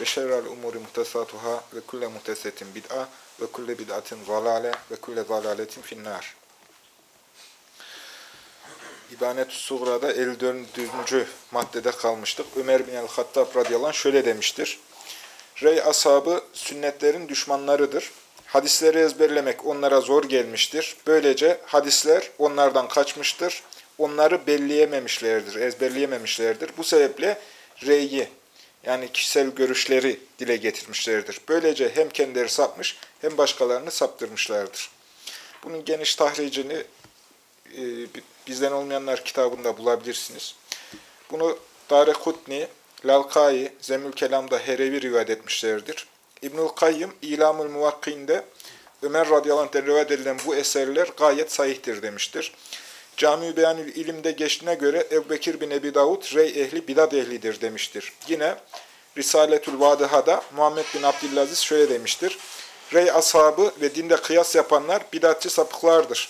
ve şerrel umuri muhtesatuhâ ve kulle muhtesetin bid'a ve kulle bid'atin zalale ve kulle zalaletin finnâr. İbanet-ü Suğra'da 54. maddede kalmıştık. Ömer bin el-Hattab radıyallahu anh şöyle demiştir. Rey ashabı sünnetlerin düşmanlarıdır. Hadisleri ezberlemek onlara zor gelmiştir. Böylece hadisler onlardan kaçmıştır. Onları belleyememişlerdir, ezberleyememişlerdir. Bu sebeple reyi yani kişisel görüşleri dile getirmişlerdir. Böylece hem kendileri sapmış hem başkalarını saptırmışlardır. Bunun geniş tahricini e, bizden olmayanlar kitabında bulabilirsiniz. Bunu Darekutni, Lalkai, Zemül Kelam'da Herevi rivayet etmişlerdir. İbnül Kayyım, İlamül Muvakki'nde Ömer radıyallahu anh'den rivayet edilen bu eserler gayet sahihtir demiştir. Cami-i Beyanül İlim'de geçtiğine göre Ebu bin Ebi Davud rey ehli bidat ehlidir demiştir. Yine Risaletül Vadiha'da Muhammed bin Abdülaziz şöyle demiştir. Rey ashabı ve dinde kıyas yapanlar bidatçı sapıklardır.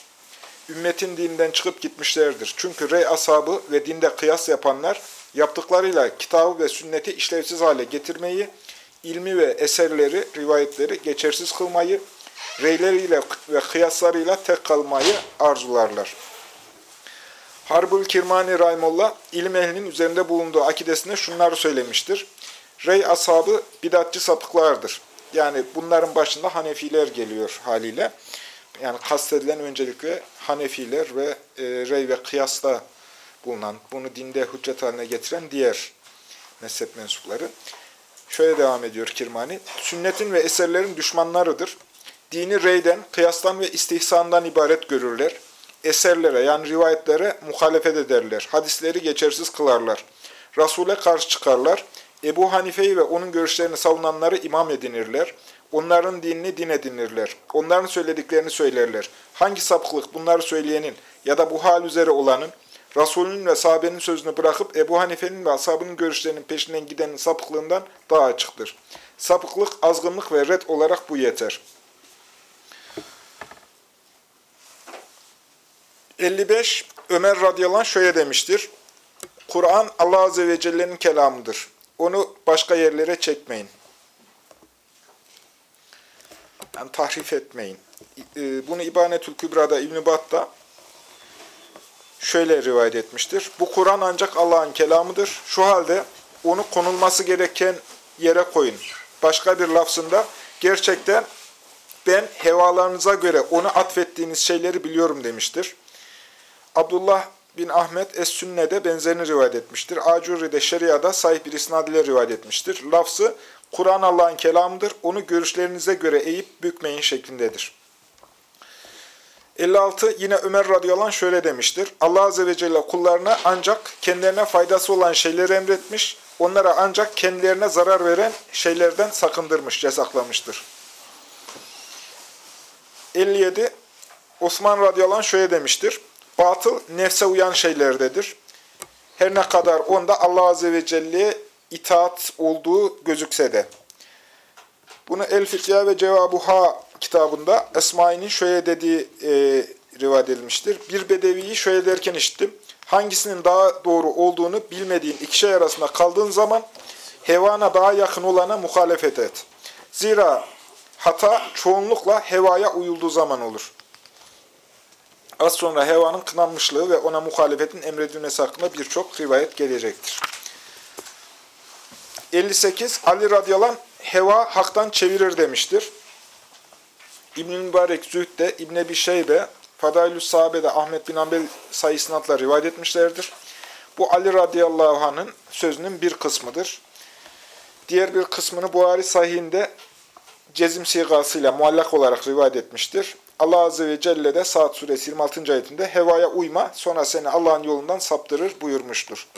Ümmetin dininden çıkıp gitmişlerdir. Çünkü rey ashabı ve dinde kıyas yapanlar yaptıklarıyla kitabı ve sünneti işlevsiz hale getirmeyi, ilmi ve eserleri, rivayetleri geçersiz kılmayı, reyleriyle ve kıyaslarıyla tek kalmayı arzularlar. Harbul Kirmani Rahimullah, ilim ehlinin üzerinde bulunduğu akidesinde şunları söylemiştir. Rey ashabı bidatçı sapıklardır. Yani bunların başında Hanefiler geliyor haliyle. Yani kastedilen öncelikle Hanefiler ve e, rey ve kıyasla bulunan, bunu dinde hüccet haline getiren diğer mezhep mensupları. Şöyle devam ediyor Kirmani. Sünnetin ve eserlerin düşmanlarıdır. Dini reyden, kıyastan ve istihsandan ibaret görürler. Eserlere yani rivayetlere muhalefet ederler. Hadisleri geçersiz kılarlar. Rasule karşı çıkarlar. Ebu Hanife'yi ve onun görüşlerini savunanları imam edinirler. Onların dinini din edinirler. Onların söylediklerini söylerler. Hangi sapıklık bunları söyleyenin ya da bu hal üzere olanın, Resulünün ve sahabenin sözünü bırakıp Ebu Hanife'nin ve ashabının görüşlerinin peşinden gidenin sapıklığından daha açıktır. Sapıklık, azgınlık ve red olarak bu yeter. 55. Ömer radıyallahu şöyle demiştir. Kur'an Allah Azze ve Celle'nin kelamıdır. Onu başka yerlere çekmeyin. Yani tahrif etmeyin. E, bunu İbanetül Kübra'da İbn-i şöyle rivayet etmiştir. Bu Kur'an ancak Allah'ın kelamıdır. Şu halde onu konulması gereken yere koyun. Başka bir lafzında gerçekten ben hevalarınıza göre onu atfettiğiniz şeyleri biliyorum demiştir. Abdullah bin Ahmet Es-Sünne'de benzerini rivayet etmiştir. Acuri'de Şeria'da sahih bir isnad ile rivayet etmiştir. Lafzı Kur'an Allah'ın kelamıdır. Onu görüşlerinize göre eğip bükmeyin şeklindedir. 56 yine Ömer radıyallahu anh şöyle demiştir. Allah azze ve celle kullarına ancak kendilerine faydası olan şeyleri emretmiş, onlara ancak kendilerine zarar veren şeylerden sakındırmış, yasaklamıştır. 57 Osman radıyallahu anh şöyle demiştir. Batıl nefse uyan şeylerdedir. Her ne kadar onda Allah Azze ve Celle'ye itaat olduğu gözükse de. Bunu El-Fikya ve Cevabuha kitabında Esmai'nin şöyle dediği e, rivayet edilmiştir. Bir bedeviyi şöyle derken işittim. Hangisinin daha doğru olduğunu bilmediğin iki şey arasında kaldığın zaman hevana daha yakın olana muhalefet et. Zira hata çoğunlukla hevaya uyulduğu zaman olur. Az sonra hevanın kınanmışlığı ve ona muhalefetin emredilmesi hakkında birçok rivayet gelecektir. 58. Ali radıyallahu heva haktan çevirir demiştir. İbn-i Mübarek Zühd'de, İbn-i Ebi Şeybe, Fadailü Sahabe'de Ahmet bin Ambel sayısınatla rivayet etmişlerdir. Bu Ali radıyallahu anh'ın sözünün bir kısmıdır. Diğer bir kısmını Buhari sahihinde cezim sigasıyla muallak olarak rivayet etmiştir. Allah Azze ve Celle de Saat Suresi 26. ayetinde hevaya uyma sonra seni Allah'ın yolundan saptırır buyurmuştur.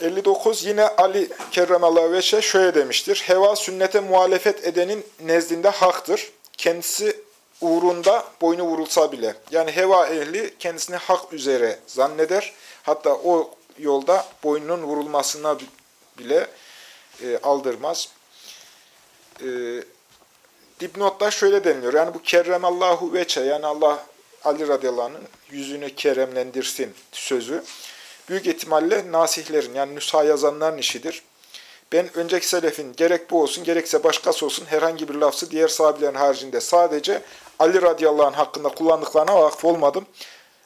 59 yine Ali kerremallahu veçhe şöyle demiştir. Heva sünnete muhalefet edenin nezdinde haktır. Kendisi uğrunda boynu vurulsa bile. Yani heva ehli kendisini hak üzere zanneder. Hatta o yolda boynunun vurulmasına bile e, aldırmaz. E, dipnotta şöyle deniliyor. Yani bu kerremallahu veçe yani Allah Ali radıyallahu yüzünü keremlendirsin sözü. Büyük ihtimalle nasihlerin yani nüsha yazanların işidir. Ben önceki selefin gerek bu olsun gerekse başkası olsun herhangi bir lafzı diğer sahabelerin haricinde sadece Ali radıyallahu hakkında kullandıklarına vakıf olmadım.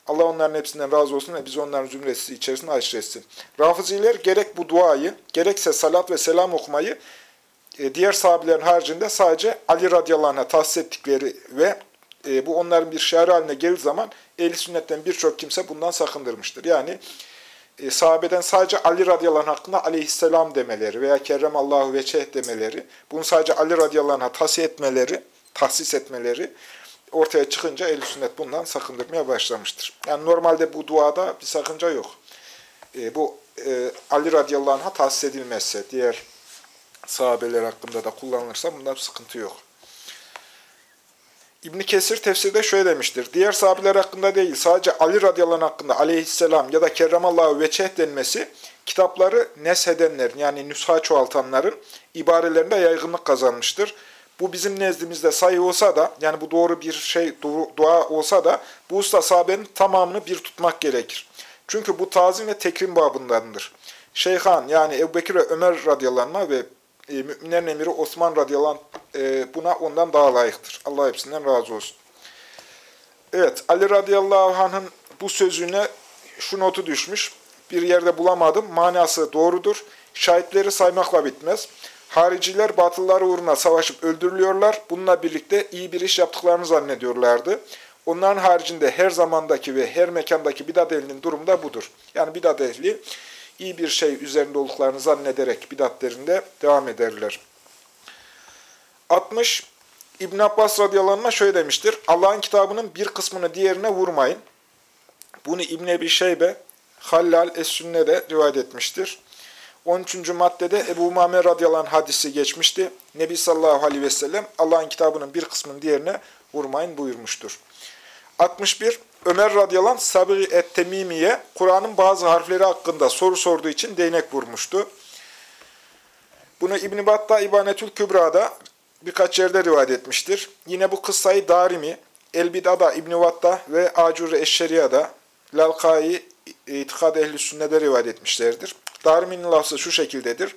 Allah onların hepsinden razı olsun ve biz onların zümresi içerisinde aşır etsin. Rafiziler gerek bu duayı, gerekse salat ve selam okumayı diğer sahabelerin haricinde sadece Ali radıyallahu anh'a tahsis ettikleri ve e, bu onların bir şiarı haline gelir zaman ehl sünnetten birçok kimse bundan sakındırmıştır. Yani e, sahabeden sadece Ali radıyallahu anh hakkında aleyhisselam demeleri veya kerremallahu veçeh demeleri, bunu sadece Ali radıyallahu anh'a tahsis etmeleri, tahsis etmeleri ortaya çıkınca ehl sünnet bundan sakındırmaya başlamıştır. Yani normalde bu duada bir sakınca yok. E, bu e, Ali radıyallahu anh'a tahsis edilmezse, diğer sahabeler hakkında da kullanılırsa bunda bir sıkıntı yok. İbn Kesir tefsirde şöyle demiştir. Diğer sahabeler hakkında değil, sadece Ali radıyallahu hakkında aleyhisselam ya da kerramallahu veçeh denmesi, kitapları neshedenlerin yani nüsha çoğaltanların ibarelerinde yaygınlık kazanmıştır. Bu bizim nezdimizde sayı olsa da, yani bu doğru bir şey, dua olsa da, bu usta sahabenin tamamını bir tutmak gerekir. Çünkü bu tazim ve tekrim babındandır. Şeyhan yani Ebu Bekir ve Ömer radıyallahu ve e, müminlerin emiri Osman radıyallahu anh e, buna ondan daha layıktır. Allah hepsinden razı olsun. Evet, Ali radıyallahu anh'ın bu sözüne şu notu düşmüş. Bir yerde bulamadım. Manası doğrudur. Şahitleri saymakla bitmez. Hariciler batılları uğruna savaşıp öldürülüyorlar. Bununla birlikte iyi bir iş yaptıklarını zannediyorlardı. Onların haricinde her zamandaki ve her mekandaki bidat ehlinin durumu da budur. Yani bidat ehli iyi bir şey üzerinde olduklarını zannederek bidatlerinde devam ederler. 60. İbn Abbas radıyallahu şöyle demiştir. Allah'ın kitabının bir kısmını diğerine vurmayın. Bunu İbn Ebi Şeybe, Hallal Es-Sünne'de rivayet etmiştir. 13. maddede Ebu Umame radıyallahu hadisi geçmişti. Nebi sallallahu aleyhi ve sellem Allah'ın kitabının bir kısmını diğerine vurmayın buyurmuştur. 61. Ömer radıyallahu anh Sabi et-Temimi'ye Kur'an'ın bazı harfleri hakkında soru sorduğu için değnek vurmuştu. Bunu İbn-i Battah İbanetül Kübra'da birkaç yerde rivayet etmiştir. Yine bu kıssayı Darimi, El-Bida'da İbn-i ve Acur Eşşeriya'da Lalkai İtikad Ehl-i Sünne'de rivayet etmişlerdir. Darimi'nin lafzı şu şekildedir.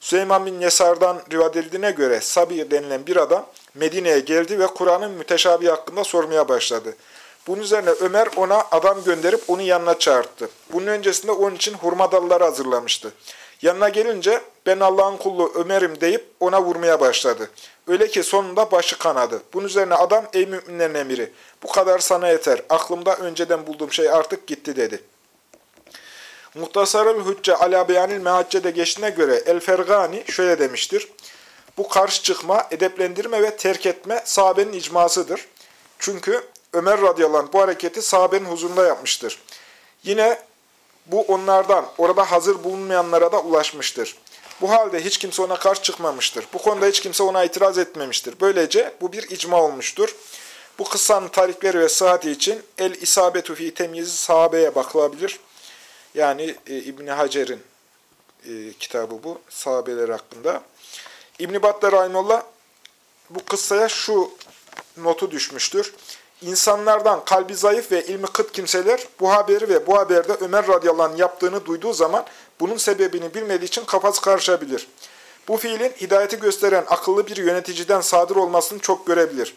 Süleyman bin Yesar'dan rivayet edildiğine göre Sabi denilen bir adam Medine'ye geldi ve Kur'an'ın müteşabi hakkında sormaya başladı. Bunun üzerine Ömer ona adam gönderip onu yanına çağırdı. Bunun öncesinde onun için hurma dalları hazırlamıştı. Yanına gelince ben Allah'ın kullu Ömer'im deyip ona vurmaya başladı. Öyle ki sonunda başı kanadı. Bunun üzerine adam ey müminlerin emiri bu kadar sana yeter. Aklımda önceden bulduğum şey artık gitti dedi. Muhtasarül Hücce ala beyanil mehacce'de geçtiğine göre El-Fergani şöyle demiştir. Bu karşı çıkma, edeplendirme ve terk etme sahabenin icmasıdır. Çünkü Ömer radıyallahu anh bu hareketi sahabenin huzurunda yapmıştır. Yine bu onlardan, orada hazır bulunmayanlara da ulaşmıştır. Bu halde hiç kimse ona karşı çıkmamıştır. Bu konuda hiç kimse ona itiraz etmemiştir. Böylece bu bir icma olmuştur. Bu kıssanın tarihleri ve sıhhati için El-İsabetu fi temyizi sahabeye bakılabilir. Yani e, İbni Hacer'in e, kitabı bu, sahabeler hakkında. İbn-i Battar Rahimullah bu kıssaya şu notu düşmüştür. İnsanlardan kalbi zayıf ve ilmi kıt kimseler bu haberi ve bu haberde Ömer radıyallahu anh yaptığını duyduğu zaman bunun sebebini bilmediği için kafası karışabilir. Bu fiilin hidayeti gösteren akıllı bir yöneticiden sadır olmasını çok görebilir.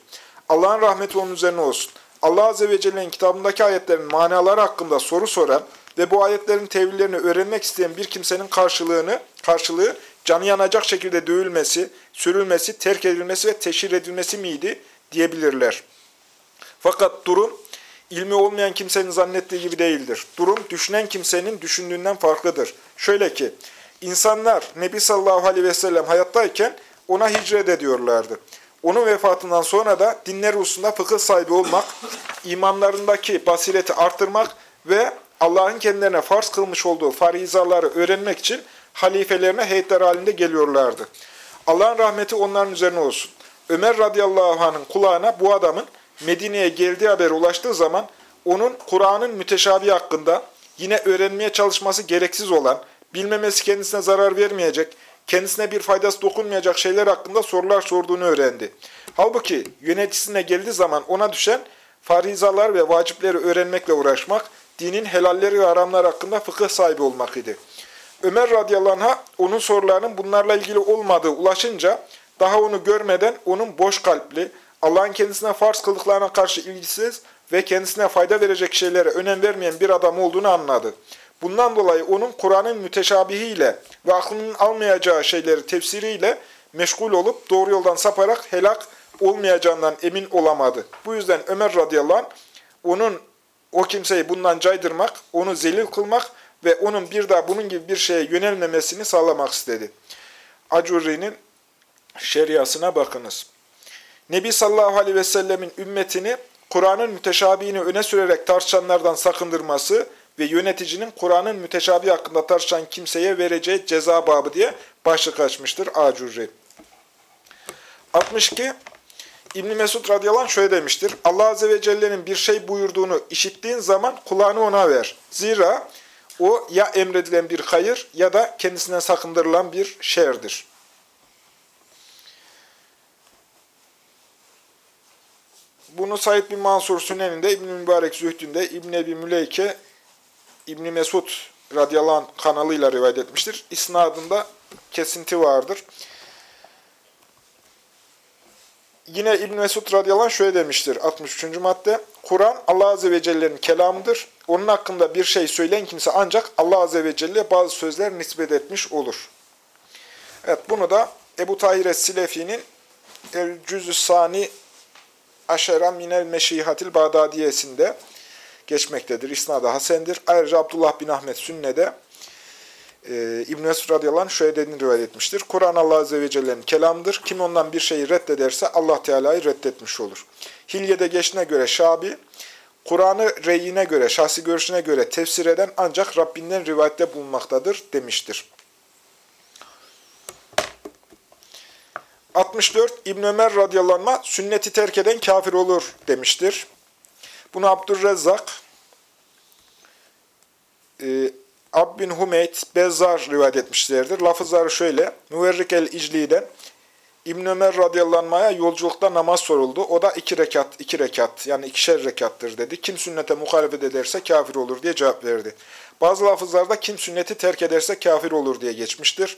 Allah'ın rahmeti onun üzerine olsun. Allah Azze ve Celle'nin kitabındaki ayetlerin manaları hakkında soru soran ve bu ayetlerin tevillerini öğrenmek isteyen bir kimsenin karşılığını, karşılığı canı yanacak şekilde dövülmesi, sürülmesi, terk edilmesi ve teşhir edilmesi miydi diyebilirler. Fakat durum ilmi olmayan kimsenin zannettiği gibi değildir. Durum düşünen kimsenin düşündüğünden farklıdır. Şöyle ki, insanlar Nebi sallallahu aleyhi ve sellem hayattayken ona hicret ediyorlardı. Onun vefatından sonra da dinler hususunda fıkıh sahibi olmak, imanlarındaki basireti arttırmak ve Allah'ın kendilerine farz kılmış olduğu farizaları öğrenmek için halifelerine heyetler halinde geliyorlardı. Allah'ın rahmeti onların üzerine olsun. Ömer radıyallahu anh'ın kulağına bu adamın Medine'ye geldiği haberi ulaştığı zaman onun Kur'an'ın müteşabi hakkında yine öğrenmeye çalışması gereksiz olan, bilmemesi kendisine zarar vermeyecek, kendisine bir faydası dokunmayacak şeyler hakkında sorular sorduğunu öğrendi. Halbuki yöneticisine geldiği zaman ona düşen farizalar ve vacipleri öğrenmekle uğraşmak, dinin helalleri ve haramlar hakkında fıkıh sahibi olmak idi. Ömer radıyallahu onun sorularının bunlarla ilgili olmadığı ulaşınca daha onu görmeden onun boş kalpli, Allah'ın kendisine farz kıldıklarına karşı ilgisiz ve kendisine fayda verecek şeylere önem vermeyen bir adam olduğunu anladı. Bundan dolayı onun Kur'an'ın müteşabihiyle ve aklının almayacağı şeyleri tefsiriyle meşgul olup doğru yoldan saparak helak olmayacağından emin olamadı. Bu yüzden Ömer radıyallahu anh onun o kimseyi bundan caydırmak, onu zelil kılmak ve onun bir daha bunun gibi bir şeye yönelmemesini sağlamak istedi. Acuri'nin şeriasına bakınız. Nebi sallallahu aleyhi ve sellemin ümmetini Kur'an'ın müteşabihini öne sürerek tartışanlardan sakındırması ve yöneticinin Kur'an'ın müteşabihi hakkında tartışan kimseye vereceği ceza babı diye başlık açmıştır Acurri. 62. İbn Mesud radıyallahu anh şöyle demiştir. Allah azze ve celle'nin bir şey buyurduğunu işittiğin zaman kulağını ona ver. Zira o ya emredilen bir hayır ya da kendisinden sakındırılan bir şerdir. Bunu Said bin Mansur Sünen'inde, İbn-i Mübarek Zühdü'nde, İbn-i Ebi Müleyke, İbn-i Mesud radıyallahu kanalıyla rivayet etmiştir. İsnadında kesinti vardır. Yine İbn Mesud radıyallahu anh şöyle demiştir 63. madde. Kur'an Allah azze ve celle'nin kelamıdır. Onun hakkında bir şey söyleyen kimse ancak Allah azze ve celle bazı sözler nispet etmiş olur. Evet bunu da Ebu Tahir Es-Silefi'nin Cüzü Sani Aşera Minel Meşihatil Bağdadiyesinde geçmektedir. İsnadı Hasendir. Ayrıca Abdullah bin Ahmet Sünne'de e, İbn-i Mesud radıyallahu şöyle dediğini rivayet etmiştir. Kur'an Allah Azze ve Celle'nin kelamdır. Kim ondan bir şeyi reddederse Allah Teala'yı reddetmiş olur. Hilye'de geçtiğine göre Şabi, Kur'an'ı reyine göre, şahsi görüşüne göre tefsir eden ancak Rabbinden rivayette bulunmaktadır demiştir. 64. İbn Ömer radıyallahu sünneti terk eden kafir olur demiştir. Bunu Abdurrezzak, e, Ab bin Humeyd, Bezzar rivayet etmişlerdir. Lafızları şöyle, Müverrik el-İcli'den, İbn Ömer radıyallahu yolculukta namaz soruldu. O da iki rekat, iki rekat yani ikişer rekattır dedi. Kim sünnete muhalefet ederse kafir olur diye cevap verdi. Bazı lafızlarda kim sünneti terk ederse kafir olur diye geçmiştir.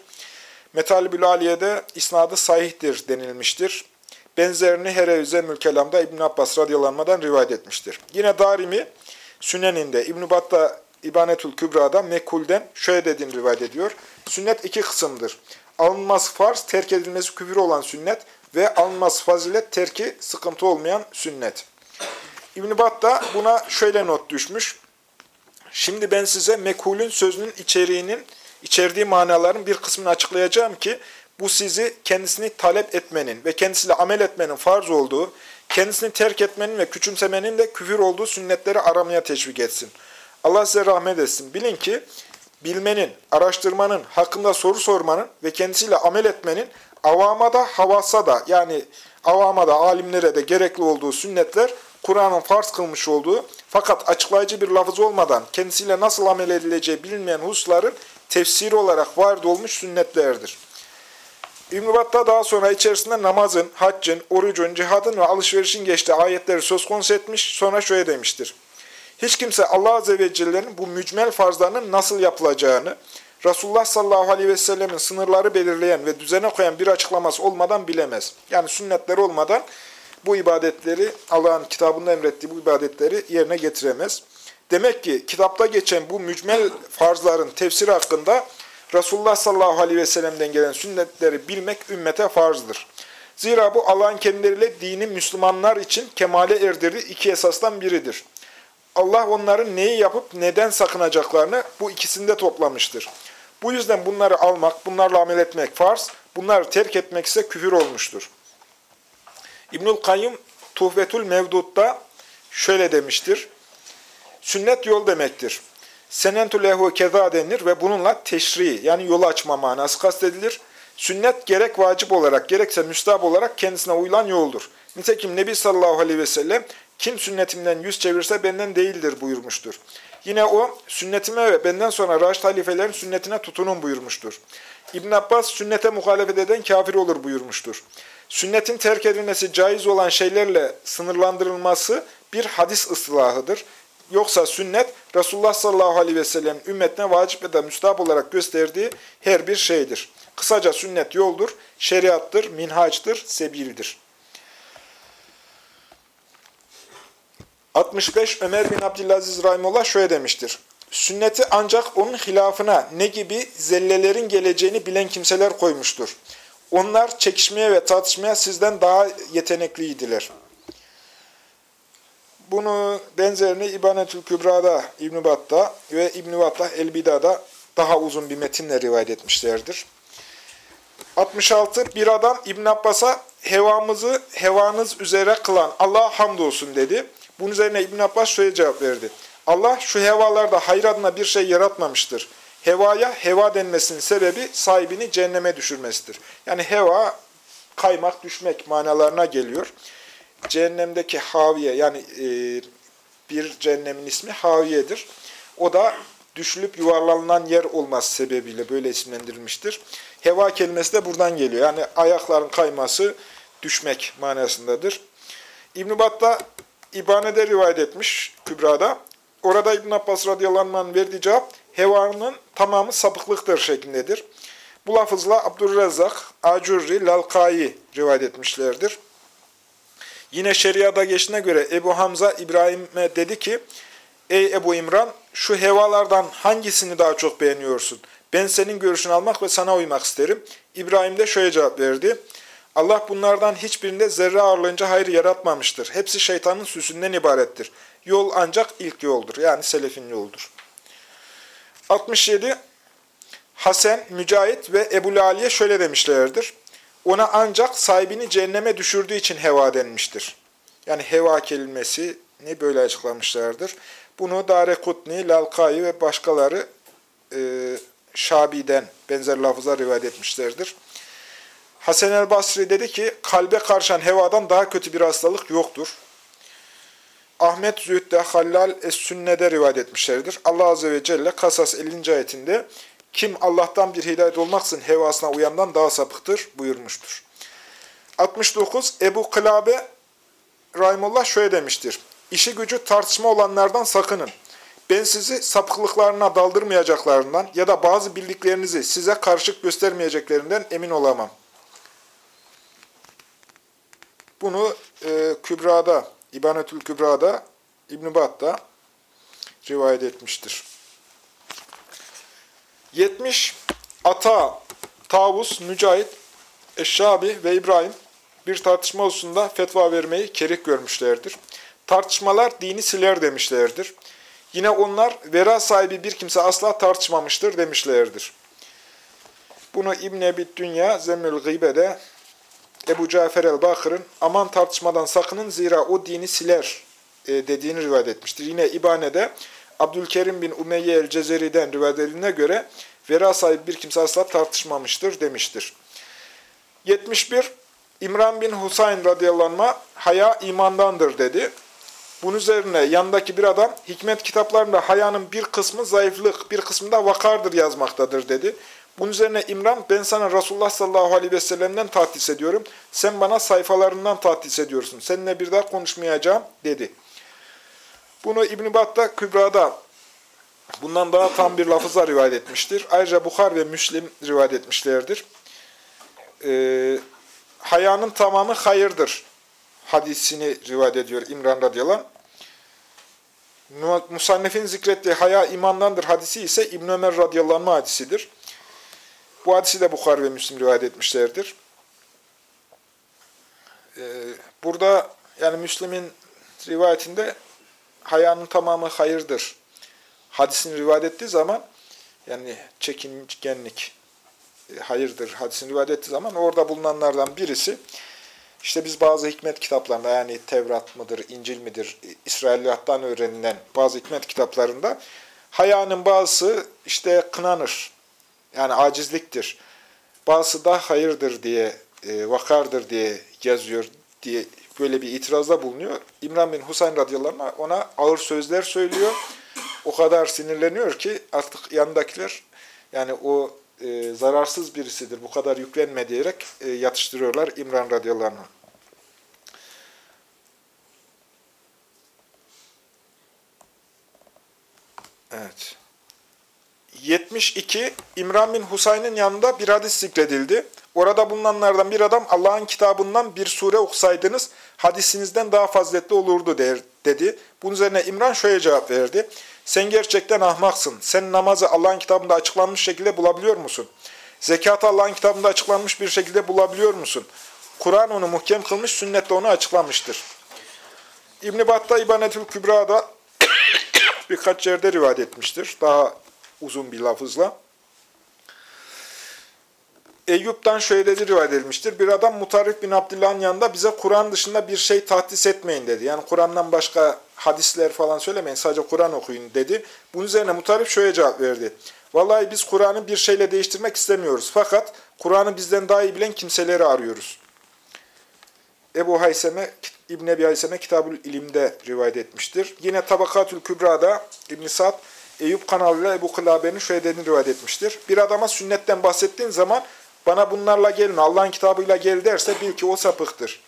Metal-i Aliye'de isnadı sahihtir denilmiştir. Benzerini Herevze Mülkelam'da İbn Abbas radıyallahu rivayet etmiştir. Yine Darimi Sünen'inde İbn Battah İbanetül Kübra'da Mekul'den şöyle dediğini rivayet ediyor. Sünnet iki kısımdır. Alınmaz farz, terk edilmesi küfür olan sünnet ve alınmaz fazilet, terki sıkıntı olmayan sünnet. İbn-i Battah buna şöyle not düşmüş. Şimdi ben size mekulün sözünün içeriğinin, içerdiği manaların bir kısmını açıklayacağım ki, bu sizi kendisini talep etmenin ve kendisiyle amel etmenin farz olduğu, kendisini terk etmenin ve küçümsemenin de küfür olduğu sünnetleri aramaya teşvik etsin. Allah size rahmet etsin. Bilin ki bilmenin, araştırmanın, hakkında soru sormanın ve kendisiyle amel etmenin avama da havasa da yani avama da alimlere de gerekli olduğu sünnetler Kur'an'ın farz kılmış olduğu fakat açıklayıcı bir lafız olmadan kendisiyle nasıl amel edileceği bilinmeyen hususların tefsiri olarak vardı olmuş sünnetlerdir. İbn-i Battah daha sonra içerisinde namazın, haccın, orucun, cihadın ve alışverişin geçtiği ayetleri söz konusu etmiş, sonra şöyle demiştir. Hiç kimse Allah Azze ve Celle'nin bu mücmel farzlarının nasıl yapılacağını, Resulullah sallallahu aleyhi ve sellemin sınırları belirleyen ve düzene koyan bir açıklaması olmadan bilemez. Yani sünnetleri olmadan bu ibadetleri, Allah'ın kitabında emrettiği bu ibadetleri yerine getiremez. Demek ki kitapta geçen bu mücmel farzların tefsiri hakkında Resulullah sallallahu aleyhi ve sellem'den gelen sünnetleri bilmek ümmete farzdır. Zira bu Allah'ın kendileriyle dini Müslümanlar için kemale erdirdiği iki esasdan biridir. Allah onların neyi yapıp neden sakınacaklarını bu ikisinde toplamıştır. Bu yüzden bunları almak, bunlarla amel etmek farz, bunları terk etmek ise küfür olmuştur. İbnül Kayyum Tuhvetül Mevdud'da şöyle demiştir. Sünnet yol demektir. Senentu lehu keza denilir ve bununla teşri yani yolu açma manası kastedilir. Sünnet gerek vacip olarak gerekse müstahap olarak kendisine uyulan yoldur. Nitekim Nebi sallallahu aleyhi ve sellem kim sünnetimden yüz çevirse benden değildir buyurmuştur. Yine o sünnetime ve benden sonra Raşid halifelerin sünnetine tutunun buyurmuştur. İbn Abbas sünnete muhalefet eden kafir olur buyurmuştur. Sünnetin terk edilmesi caiz olan şeylerle sınırlandırılması bir hadis ıslahıdır. Yoksa sünnet Resulullah sallallahu aleyhi ve sellem ümmetine vacip ya da müstahap olarak gösterdiği her bir şeydir. Kısaca sünnet yoldur, şeriattır, minhaçtır, sebildir. 65 Ömer bin Abdülaziz Rahimullah şöyle demiştir. Sünneti ancak onun hilafına ne gibi zellelerin geleceğini bilen kimseler koymuştur. Onlar çekişmeye ve tartışmaya sizden daha yetenekliydiler. Bunu benzerini İbanetül Kübra'da İbn-i Bat'ta ve İbn-i Bat'ta El-Bida'da daha uzun bir metinle rivayet etmişlerdir. 66. Bir adam İbn Abbas'a hevamızı hevanız üzere kılan Allah'a hamdolsun dedi. Bunun üzerine İbn Abbas şöyle cevap verdi. Allah şu hevalarda hayır adına bir şey yaratmamıştır. Hevaya heva denmesinin sebebi sahibini cehenneme düşürmesidir. Yani heva kaymak, düşmek manalarına geliyor. Cehennemdeki haviye yani e, bir cehennemin ismi haviyedir. O da düşülüp yuvarlanılan yer olması sebebiyle böyle isimlendirilmiştir. Heva kelimesi de buradan geliyor. Yani ayakların kayması düşmek manasındadır. İbn-i Bat'ta İbane'de rivayet etmiş Kübra'da. Orada İbn Abbas radıyallahu anh'ın verdiği cevap hevanın tamamı sapıklıktır şeklindedir. Bu lafızla Abdurrezzak, Acurri, Lalkai rivayet etmişlerdir. Yine şeriada geçtiğine göre Ebu Hamza İbrahim'e dedi ki, Ey Ebu İmran, şu hevalardan hangisini daha çok beğeniyorsun? Ben senin görüşünü almak ve sana uymak isterim. İbrahim de şöyle cevap verdi. Allah bunlardan hiçbirinde zerre ağırlığınca hayır yaratmamıştır. Hepsi şeytanın süsünden ibarettir. Yol ancak ilk yoldur. Yani selefin yoldur. 67. Hasan, Mücahit ve Ebu Laliye şöyle demişlerdir. Ona ancak sahibini cehenneme düşürdüğü için heva denmiştir. Yani heva kelimesi ne böyle açıklamışlardır. Bunu Dare Kutni, Lalkai ve başkaları e, Şabi'den benzer lafızlar rivayet etmişlerdir. Hasan el Basri dedi ki, kalbe karşan hevadan daha kötü bir hastalık yoktur. Ahmet Zühd'de Hallal Es-Sünne'de rivayet etmişlerdir. Allah Azze ve Celle Kasas 50. ayetinde kim Allah'tan bir hidayet olmaksın hevasına uyandan daha sapıktır buyurmuştur. 69. Ebu Kılabe Rahimullah şöyle demiştir. İşi gücü tartışma olanlardan sakının. Ben sizi sapıklıklarına daldırmayacaklarından ya da bazı bildiklerinizi size karşılık göstermeyeceklerinden emin olamam. Bunu e, Kübra'da, İbanetül Kübra'da, İbn-i Bat'ta rivayet etmiştir. 70. Ata, Tavus, Mücahit, Eşşabi ve İbrahim bir tartışma hususunda fetva vermeyi kerik görmüşlerdir. Tartışmalar dini siler demişlerdir. Yine onlar vera sahibi bir kimse asla tartışmamıştır demişlerdir. Bunu İbn Ebi Dünya Zemmül Gıybe'de Ebu Cafer el-Bakır'ın aman tartışmadan sakının zira o dini siler e, dediğini rivayet etmiştir. Yine İbane'de Abdülkerim bin Umeyye el-Cezeri'den rivayet edildiğine göre vera sahibi bir kimse asla tartışmamıştır demiştir. 71. İmran bin Husayn radıyallahu anh, haya imandandır dedi. Bunun üzerine yanındaki bir adam hikmet kitaplarında hayanın bir kısmı zayıflık, bir kısmı da vakardır yazmaktadır dedi. Bunun üzerine İmran, ben sana Resulullah sallallahu aleyhi ve sellem'den tahdis ediyorum. Sen bana sayfalarından tahdis ediyorsun. Seninle bir daha konuşmayacağım dedi. Bunu İbn-i Bat'ta Kübra'da bundan daha tam bir lafızla rivayet etmiştir. Ayrıca Bukhar ve Müslim rivayet etmişlerdir. Ee, hayanın tamamı hayırdır hadisini rivayet ediyor İmran radıyallahu anh. Musannef'in zikrettiği haya imandandır hadisi ise İbn Ömer radıyallahu hadisidir. Bu hadisi de Bukhari ve Müslim rivayet etmişlerdir. Ee, burada yani Müslim'in rivayetinde hayanın tamamı hayırdır. Hadisini rivayet ettiği zaman yani çekingenlik e, hayırdır hadisini rivayet ettiği zaman orada bulunanlardan birisi işte biz bazı hikmet kitaplarında yani Tevrat mıdır, İncil midir, İsrailiyattan öğrenilen bazı hikmet kitaplarında Hayanın bazısı işte kınanır. Yani acizliktir. Bazısı da hayırdır diye, e, vakardır diye yazıyor diye böyle bir itirazda bulunuyor. İmran bin Husayn radıyallahu ona ağır sözler söylüyor. O kadar sinirleniyor ki artık yanındakiler yani o e, zararsız birisidir, bu kadar yüklenme diyerek e, yatıştırıyorlar İmran radıyallahu. Evet. 72 İmran bin Husayn'ın yanında bir hadis zikredildi. Orada bulunanlardan bir adam Allah'ın kitabından bir sure okusaydınız hadisinizden daha faziletli olurdu der, dedi. Bunun üzerine İmran şöyle cevap verdi. Sen gerçekten ahmaksın. Sen namazı Allah'ın kitabında açıklanmış şekilde bulabiliyor musun? Zekatı Allah'ın kitabında açıklanmış bir şekilde bulabiliyor musun? Kur'an onu muhkem kılmış, sünnet de onu açıklamıştır. İbn-i Battah İbanetül Kübra'da birkaç yerde rivayet etmiştir. Daha uzun bir lafızla. Eyyub'dan şöyle dedi rivayet edilmiştir. Bir adam Mutarif bin Abdullah'ın yanında bize Kur'an dışında bir şey tahdis etmeyin dedi. Yani Kur'an'dan başka hadisler falan söylemeyin, sadece Kur'an okuyun dedi. Bunun üzerine Mutarif şöyle cevap verdi. Vallahi biz Kur'an'ı bir şeyle değiştirmek istemiyoruz. Fakat Kur'an'ı bizden daha iyi bilen kimseleri arıyoruz. Ebu Hayseme, İbn Ebi Hayseme Kitabül İlim'de rivayet etmiştir. Yine Tabakatül Kübra'da İbn Sa'd Eyüp kanalıyla Ebu Kılabe'nin şöyle dediğini rivayet etmiştir. Bir adama sünnetten bahsettiğin zaman bana bunlarla gelin, Allah'ın kitabıyla gel derse bil ki o sapıktır.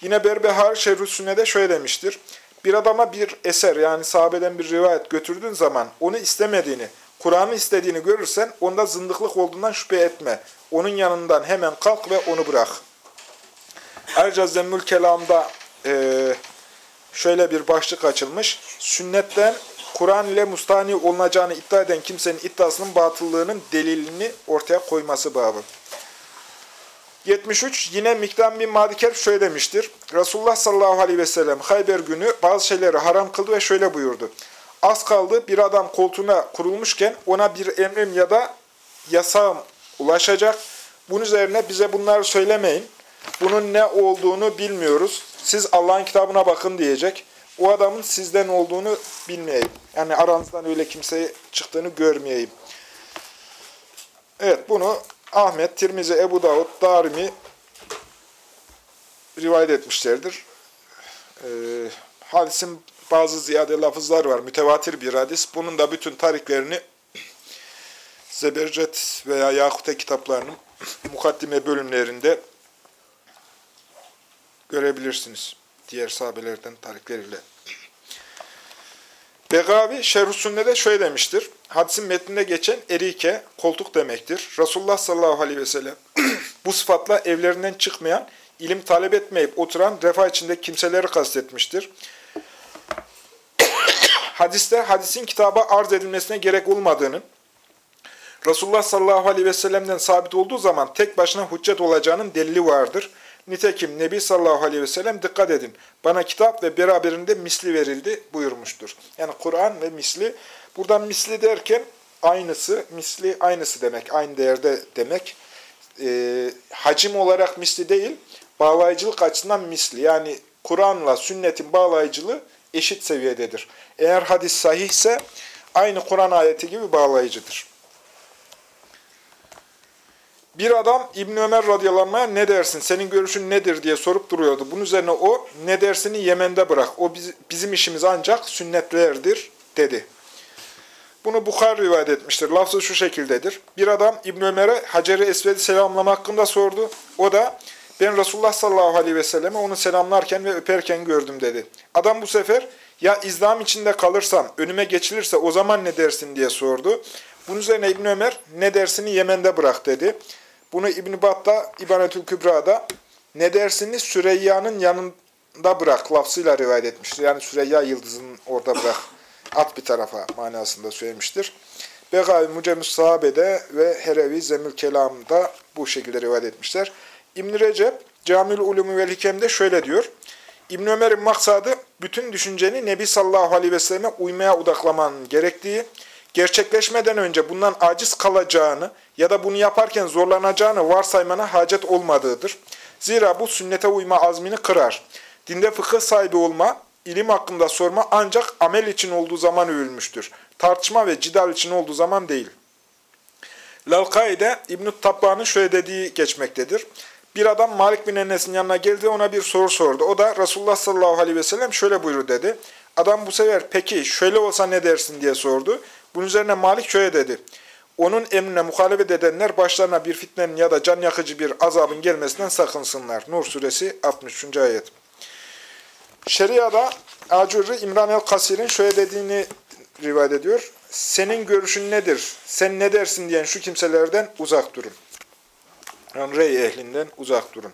Yine Berbehar Şerrü Sünne'de şöyle demiştir. Bir adama bir eser yani sahabeden bir rivayet götürdüğün zaman onu istemediğini, Kur'an'ı istediğini görürsen onda zındıklık olduğundan şüphe etme. Onun yanından hemen kalk ve onu bırak. Ayrıca Zemmül Kelam'da e, şöyle bir başlık açılmış. Sünnetten Kur'an ile mustani olunacağını iddia eden kimsenin iddiasının batıllığının delilini ortaya koyması babı. 73. Yine Miktam bin Madiker şöyle demiştir. Resulullah sallallahu aleyhi ve sellem Hayber günü bazı şeyleri haram kıldı ve şöyle buyurdu. Az kaldı bir adam koltuğuna kurulmuşken ona bir emrim ya da yasağım ulaşacak. Bunun üzerine bize bunları söylemeyin. Bunun ne olduğunu bilmiyoruz. Siz Allah'ın kitabına bakın diyecek. O adamın sizden olduğunu bilmeyeyim. Yani aranızdan öyle kimseye çıktığını görmeyeyim. Evet bunu Ahmet, Tirmizi, Ebu Davud, Darimi rivayet etmişlerdir. Ee, hadisin bazı ziyade lafızlar var. Mütevatir bir hadis. Bunun da bütün tariklerini Zebercet veya Yakute kitaplarının mukaddime bölümlerinde görebilirsiniz. Diğer sahabelerden tarikleriyle. Begavi Şerh-ü Sünne'de şöyle demiştir. Hadisin metninde geçen erike, koltuk demektir. Resulullah sallallahu aleyhi ve sellem bu sıfatla evlerinden çıkmayan, ilim talep etmeyip oturan refah içinde kimseleri kastetmiştir. Hadiste hadisin kitaba arz edilmesine gerek olmadığının, Resulullah sallallahu aleyhi ve sellem'den sabit olduğu zaman tek başına hüccet olacağının delili vardır. Nitekim Nebi sallallahu aleyhi ve sellem dikkat edin. Bana kitap ve beraberinde misli verildi buyurmuştur. Yani Kur'an ve misli. Buradan misli derken aynısı, misli aynısı demek, aynı değerde demek. E, hacim olarak misli değil, bağlayıcılık açısından misli. Yani Kur'an'la sünnetin bağlayıcılığı eşit seviyededir. Eğer hadis sahihse aynı Kur'an ayeti gibi bağlayıcıdır. Bir adam İbn Ömer radıyallahu ne dersin, senin görüşün nedir diye sorup duruyordu. Bunun üzerine o ne dersini Yemen'de bırak. O biz, bizim işimiz ancak sünnetlerdir dedi. Bunu Bukhar rivayet etmiştir. Lafzı şu şekildedir. Bir adam İbn Ömer'e Hacer-i Esved'i selamlama hakkında sordu. O da ben Resulullah sallallahu aleyhi ve selleme onu selamlarken ve öperken gördüm dedi. Adam bu sefer ya izdam içinde kalırsam, önüme geçilirse o zaman ne dersin diye sordu. Bunun üzerine İbn Ömer ne dersini Yemen'de bırak dedi. Bunu İbn-i Bat'ta, İbanetül Kübra'da ne dersini Süreyya'nın yanında bırak lafzıyla rivayet etmiştir. Yani Süreyya yıldızının orada bırak, at bir tarafa manasında söylemiştir. Begavi Mucemüs Sahabe'de ve Herevi Zemül Kelam'da bu şekilde rivayet etmişler. İbn Recep, Camül Ulumi vel Hikem'de şöyle diyor. İbn Ömer'in maksadı bütün düşünceni Nebi sallallahu aleyhi ve selleme uymaya odaklamanın gerektiği, gerçekleşmeden önce bundan aciz kalacağını ya da bunu yaparken zorlanacağını varsaymana hacet olmadığıdır. Zira bu sünnete uyma azmini kırar. Dinde fıkıh sahibi olma, ilim hakkında sorma ancak amel için olduğu zaman övülmüştür. Tartışma ve cidal için olduğu zaman değil. Lalkai'de İbn-i Tabba'nın şöyle dediği geçmektedir. Bir adam Malik bin Enes'in yanına geldi ona bir soru sordu. O da Resulullah sallallahu aleyhi ve sellem şöyle buyurdu dedi. Adam bu sefer peki şöyle olsa ne dersin diye sordu. Bunun üzerine Malik şöyle dedi. Onun emrine muhalefet edenler başlarına bir fitnenin ya da can yakıcı bir azabın gelmesinden sakınsınlar. Nur suresi 63. ayet. Şeriada Acurri İmran el-Kasir'in şöyle dediğini rivayet ediyor. Senin görüşün nedir? Sen ne dersin diyen şu kimselerden uzak durun. Yani rey ehlinden uzak durun.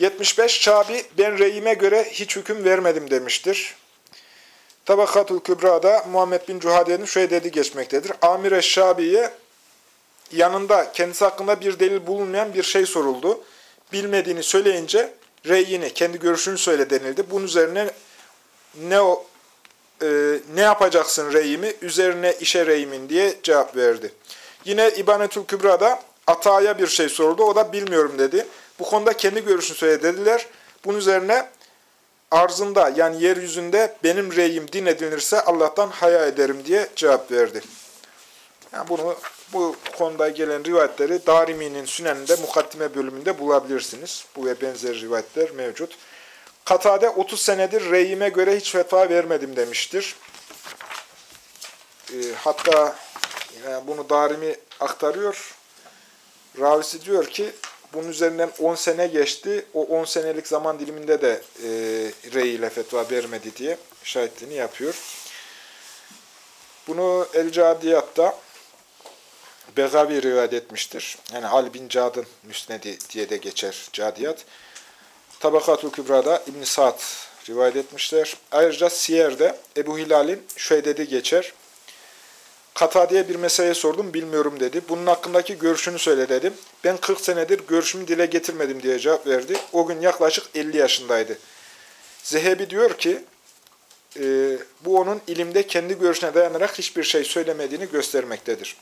75 Şabi ben reyime göre hiç hüküm vermedim demiştir. Tabakatul Kübra'da Muhammed bin Cuhade'nin şöyle dediği geçmektedir. Amir Şabi'ye yanında kendisi hakkında bir delil bulunmayan bir şey soruldu. Bilmediğini söyleyince reyini, kendi görüşünü söyle denildi. Bunun üzerine ne o e, ne yapacaksın reyimi, üzerine işe reyimin diye cevap verdi. Yine İbanetül Kübra'da Ata'ya bir şey soruldu. O da bilmiyorum dedi. Bu konuda kendi görüşünü söyle dediler. Bunun üzerine arzında yani yeryüzünde benim reyim din edilirse Allah'tan haya ederim diye cevap verdi. Yani bunu bu konuda gelen rivayetleri Darimi'nin Sünen'inde mukaddime bölümünde bulabilirsiniz. Bu ve benzer rivayetler mevcut. Katade 30 senedir reyime göre hiç fetva vermedim demiştir. E, hatta yani bunu Darimi aktarıyor. Ravisi diyor ki bunun üzerinden 10 sene geçti. O 10 senelik zaman diliminde de e, rey ile fetva vermedi diye şahitliğini yapıyor. Bunu El-Cadiyat'ta Begavi rivayet etmiştir. Yani Ali bin Cad'ın müsnedi diye de geçer Cadiyat. Tabakatul Kübra'da ibn Sa'd rivayet etmişler. Ayrıca Siyer'de Ebu Hilal'in şöyle dediği geçer. Katadiye bir meseleye sordum, bilmiyorum dedi. Bunun hakkındaki görüşünü söyle dedim. Ben 40 senedir görüşümü dile getirmedim diye cevap verdi. O gün yaklaşık 50 yaşındaydı. Zehebi diyor ki, e, bu onun ilimde kendi görüşüne dayanarak hiçbir şey söylemediğini göstermektedir.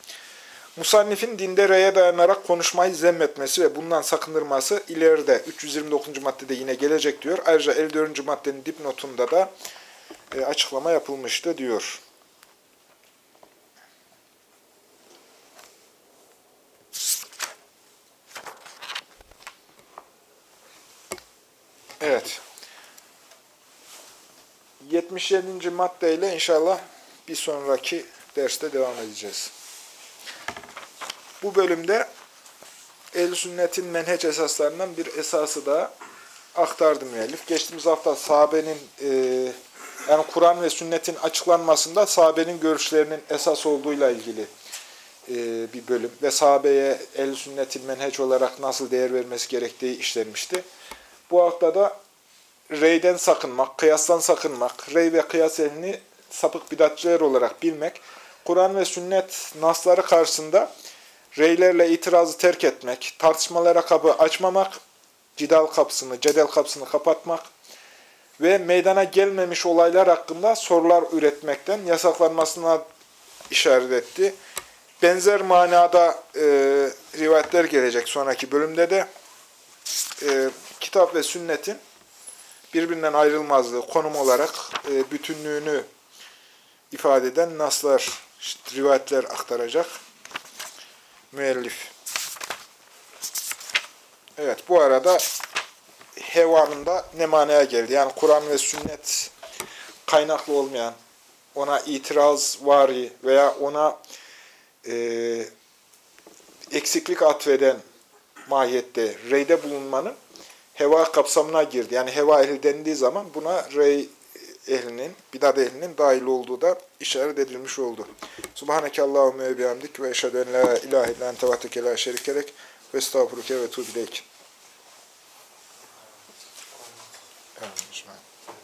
Musannif'in dinde reye dayanarak konuşmayı zemmetmesi ve bundan sakındırması ileride 329. maddede yine gelecek diyor. Ayrıca 54. maddenin dipnotunda da e, açıklama yapılmıştı diyor. Evet. 77. maddeyle inşallah bir sonraki derste devam edeceğiz. Bu bölümde ehl sünnetin menheç esaslarından bir esası da aktardı müellif. Geçtiğimiz hafta sahabenin e, yani Kur'an ve sünnetin açıklanmasında sahabenin görüşlerinin esas olduğuyla ilgili e, bir bölüm ve sahabeye ehl sünnetin menheç olarak nasıl değer vermesi gerektiği işlenmişti. Bu hafta da reyden sakınmak, kıyastan sakınmak, rey ve kıyas ehlini sapık bidatçılar olarak bilmek, Kur'an ve sünnet nasları karşısında reylerle itirazı terk etmek, tartışmalara kapı açmamak, cidal kapısını, cedel kapısını kapatmak ve meydana gelmemiş olaylar hakkında sorular üretmekten yasaklanmasına işaret etti. Benzer manada e, rivayetler gelecek sonraki bölümde de e, kitap ve sünnetin birbirinden ayrılmazlığı konum olarak e, bütünlüğünü ifade eden naslar, rivayetler aktaracak müellif. Evet, bu arada hevanın da ne manaya geldi? Yani Kur'an ve sünnet kaynaklı olmayan, ona itiraz vari veya ona e, eksiklik atfeden mahiyette reyde bulunmanın heva kapsamına girdi. Yani heva ehli denildiği zaman buna rey ehlinin, bidat ehlinin dahil olduğu da işaret edilmiş oldu. Subhaneke Allahümme ve bihamdik eşhedü en la ilahe illa ente vahdeke la şerikelek ve estağfuruke ve tuğbileyk.